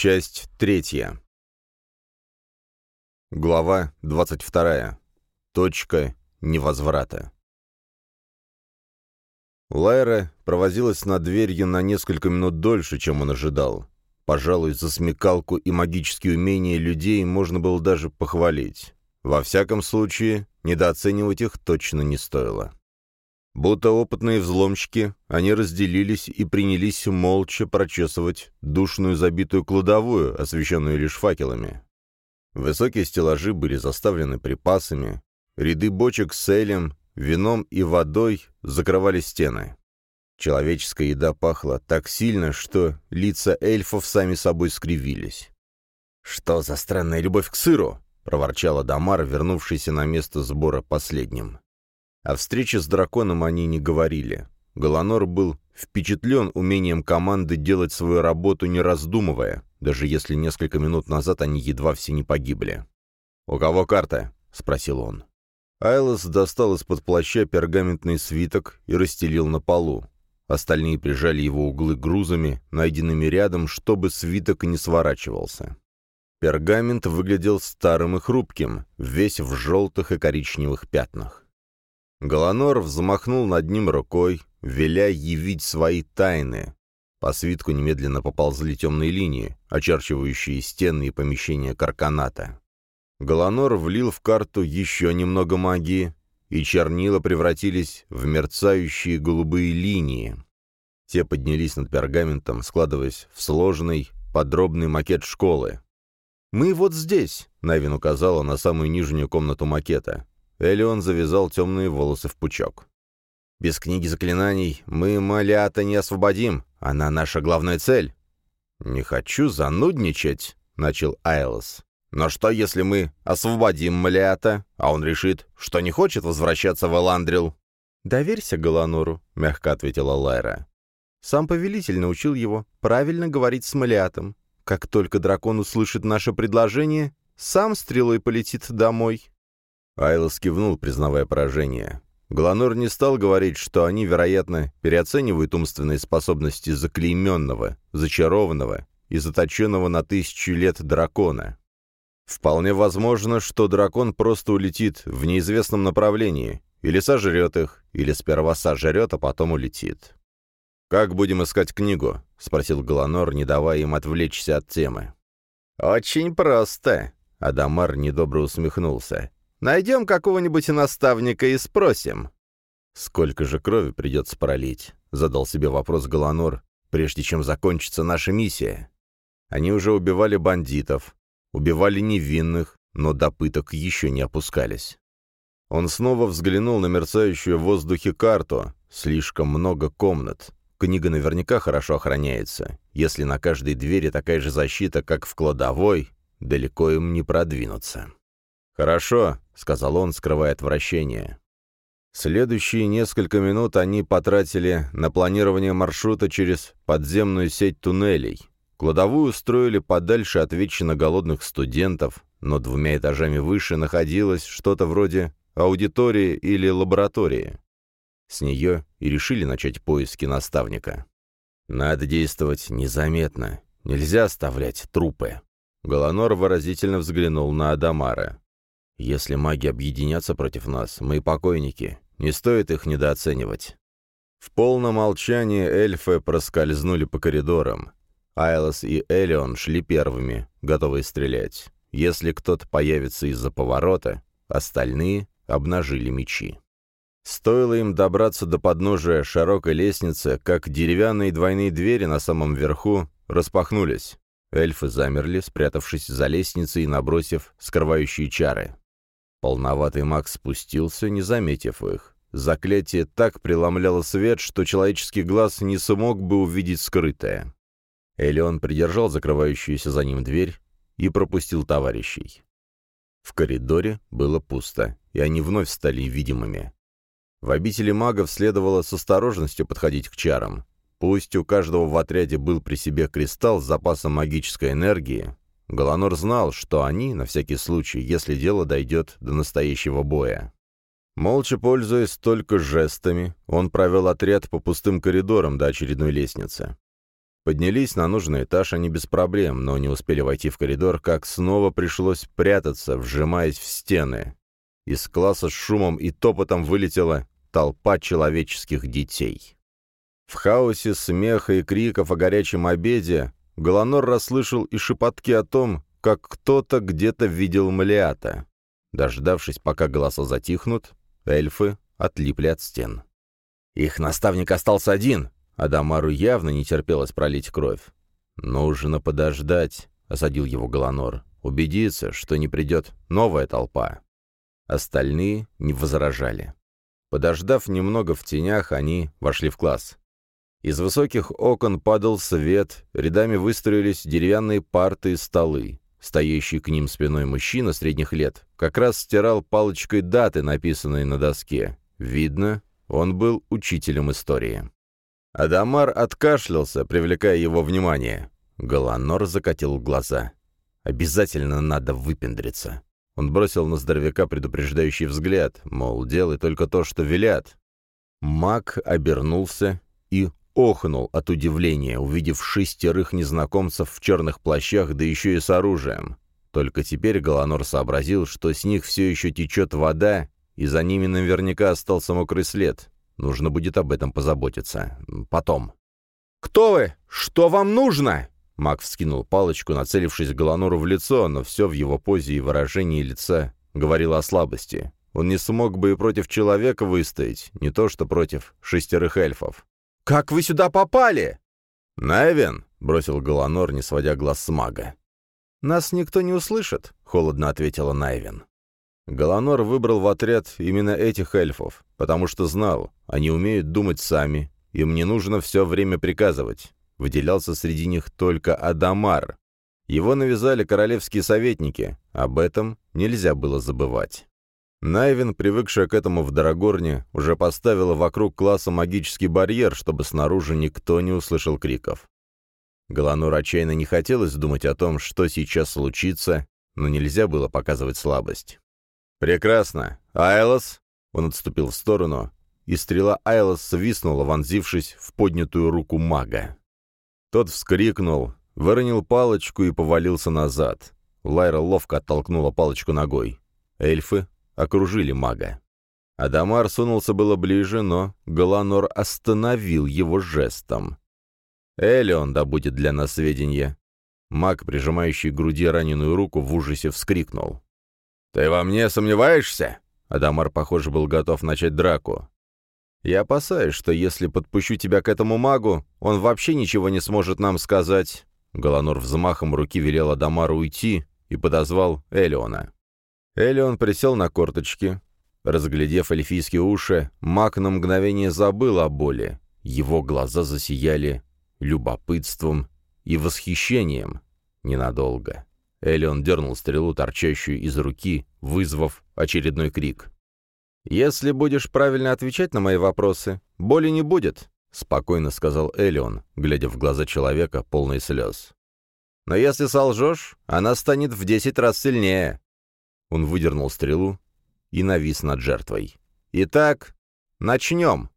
Часть третья. Глава 22. Точка невозврата. Лайра провозилась над дверью на несколько минут дольше, чем он ожидал. Пожалуй, за смекалку и магические умения людей можно было даже похвалить. Во всяком случае, недооценивать их точно не стоило. Будто опытные взломщики, они разделились и принялись молча прочесывать душную забитую кладовую, освещенную лишь факелами. Высокие стеллажи были заставлены припасами, ряды бочек с элем, вином и водой закрывали стены. Человеческая еда пахла так сильно, что лица эльфов сами собой скривились. «Что за странная любовь к сыру?» — проворчала Дамар, вернувшийся на место сбора последним. О встрече с драконом они не говорили. Голонор был впечатлен умением команды делать свою работу не раздумывая, даже если несколько минут назад они едва все не погибли. «У кого карта?» — спросил он. Айлос достал из-под плаща пергаментный свиток и расстелил на полу. Остальные прижали его углы грузами, найденными рядом, чтобы свиток не сворачивался. Пергамент выглядел старым и хрупким, весь в желтых и коричневых пятнах. Голонор взмахнул над ним рукой, веля явить свои тайны. По свитку немедленно поползли темные линии, очерчивающие стены и помещения карканата. Голонор влил в карту еще немного магии, и чернила превратились в мерцающие голубые линии. Те поднялись над пергаментом, складываясь в сложный, подробный макет школы. «Мы вот здесь», — Навин указала на самую нижнюю комнату макета. Элион завязал темные волосы в пучок. «Без книги заклинаний мы Малята не освободим. Она наша главная цель». «Не хочу занудничать», — начал Айлос. «Но что, если мы освободим Малята, а он решит, что не хочет возвращаться в Эландрил?» «Доверься Галанору», — мягко ответила Лайра. «Сам повелитель научил его правильно говорить с Малиатом. Как только дракон услышит наше предложение, сам стрелой полетит домой». Айлос кивнул, признавая поражение. Гланор не стал говорить, что они, вероятно, переоценивают умственные способности заклейменного, зачарованного и заточенного на тысячу лет дракона. Вполне возможно, что дракон просто улетит в неизвестном направлении, или сожрет их, или сперва сожрет, а потом улетит. «Как будем искать книгу?» — спросил Галанор, не давая им отвлечься от темы. «Очень просто», — Адамар недобро усмехнулся. Найдем какого-нибудь наставника и спросим». «Сколько же крови придется пролить?» — задал себе вопрос Галанор, прежде чем закончится наша миссия. Они уже убивали бандитов, убивали невинных, но до пыток еще не опускались. Он снова взглянул на мерцающую в воздухе карту. Слишком много комнат. Книга наверняка хорошо охраняется. Если на каждой двери такая же защита, как в кладовой, далеко им не продвинуться. «Хорошо», — сказал он, скрывая отвращение. Следующие несколько минут они потратили на планирование маршрута через подземную сеть туннелей. Кладовую устроили подальше от вечно голодных студентов, но двумя этажами выше находилось что-то вроде аудитории или лаборатории. С нее и решили начать поиски наставника. Надо действовать незаметно. Нельзя оставлять трупы. Голонор выразительно взглянул на Адамара. Если маги объединятся против нас, мы покойники. Не стоит их недооценивать. В полном молчании эльфы проскользнули по коридорам. Айлос и Элион шли первыми, готовые стрелять. Если кто-то появится из-за поворота, остальные обнажили мечи. Стоило им добраться до подножия широкой лестницы, как деревянные двойные двери на самом верху распахнулись. Эльфы замерли, спрятавшись за лестницей и набросив скрывающие чары. Полноватый маг спустился, не заметив их. Заклятие так преломляло свет, что человеческий глаз не смог бы увидеть скрытое. Элеон придержал закрывающуюся за ним дверь и пропустил товарищей. В коридоре было пусто, и они вновь стали видимыми. В обители магов следовало с осторожностью подходить к чарам. Пусть у каждого в отряде был при себе кристалл с запасом магической энергии, Голонор знал, что они, на всякий случай, если дело дойдет до настоящего боя. Молча пользуясь только жестами, он провел отряд по пустым коридорам до очередной лестницы. Поднялись на нужный этаж они без проблем, но не успели войти в коридор, как снова пришлось прятаться, вжимаясь в стены. Из класса с шумом и топотом вылетела толпа человеческих детей. В хаосе смеха и криков о горячем обеде Голонор расслышал и шепотки о том, как кто-то где-то видел Малиата. Дождавшись, пока голоса затихнут, эльфы отлипли от стен. «Их наставник остался один!» Адамару явно не терпелось пролить кровь. «Нужно подождать», — осадил его Голонор. «Убедиться, что не придет новая толпа». Остальные не возражали. Подождав немного в тенях, они вошли в класс. Из высоких окон падал свет, рядами выстроились деревянные парты и столы. Стоящий к ним спиной мужчина средних лет как раз стирал палочкой даты, написанные на доске. Видно, он был учителем истории. Адамар откашлялся, привлекая его внимание. Голанор закатил глаза. «Обязательно надо выпендриться». Он бросил на здоровяка предупреждающий взгляд, мол, делай только то, что велят. Маг обернулся и охнул от удивления, увидев шестерых незнакомцев в черных плащах, да еще и с оружием. Только теперь Голанор сообразил, что с них все еще течет вода, и за ними наверняка остался мокрый след. Нужно будет об этом позаботиться. Потом. «Кто вы? Что вам нужно?» Мак вскинул палочку, нацелившись Голонору в лицо, но все в его позе и выражении лица говорило о слабости. Он не смог бы и против человека выстоять, не то что против шестерых эльфов. «Как вы сюда попали?» «Найвен», — бросил Голонор, не сводя глаз с мага. «Нас никто не услышит», — холодно ответила Найвен. Голонор выбрал в отряд именно этих эльфов, потому что знал, они умеют думать сами, им не нужно все время приказывать. Выделялся среди них только Адамар. Его навязали королевские советники, об этом нельзя было забывать. Найвин, привыкшая к этому в Дорогорне, уже поставила вокруг класса магический барьер, чтобы снаружи никто не услышал криков. Голонор отчаянно не хотелось думать о том, что сейчас случится, но нельзя было показывать слабость. «Прекрасно. Айлос?» Он отступил в сторону, и стрела Айлос свистнула, вонзившись в поднятую руку мага. Тот вскрикнул, выронил палочку и повалился назад. Лайра ловко оттолкнула палочку ногой. Эльфы окружили мага. Адамар сунулся было ближе, но Галанор остановил его жестом. «Элеон добудет для нас сведения». Маг, прижимающий к груди раненую руку, в ужасе вскрикнул. «Ты во мне сомневаешься?» Адамар, похоже, был готов начать драку. «Я опасаюсь, что если подпущу тебя к этому магу, он вообще ничего не сможет нам сказать». Голонор взмахом руки велел Адамару уйти и подозвал Элеона. Элеон присел на корточки. Разглядев эльфийские уши, маг на мгновение забыл о боли. Его глаза засияли любопытством и восхищением. Ненадолго. Элеон дернул стрелу, торчащую из руки, вызвав очередной крик. «Если будешь правильно отвечать на мои вопросы, боли не будет», — спокойно сказал Элеон, глядя в глаза человека, полные слез. «Но если солжешь, она станет в десять раз сильнее». Он выдернул стрелу и навис над жертвой. «Итак, начнем».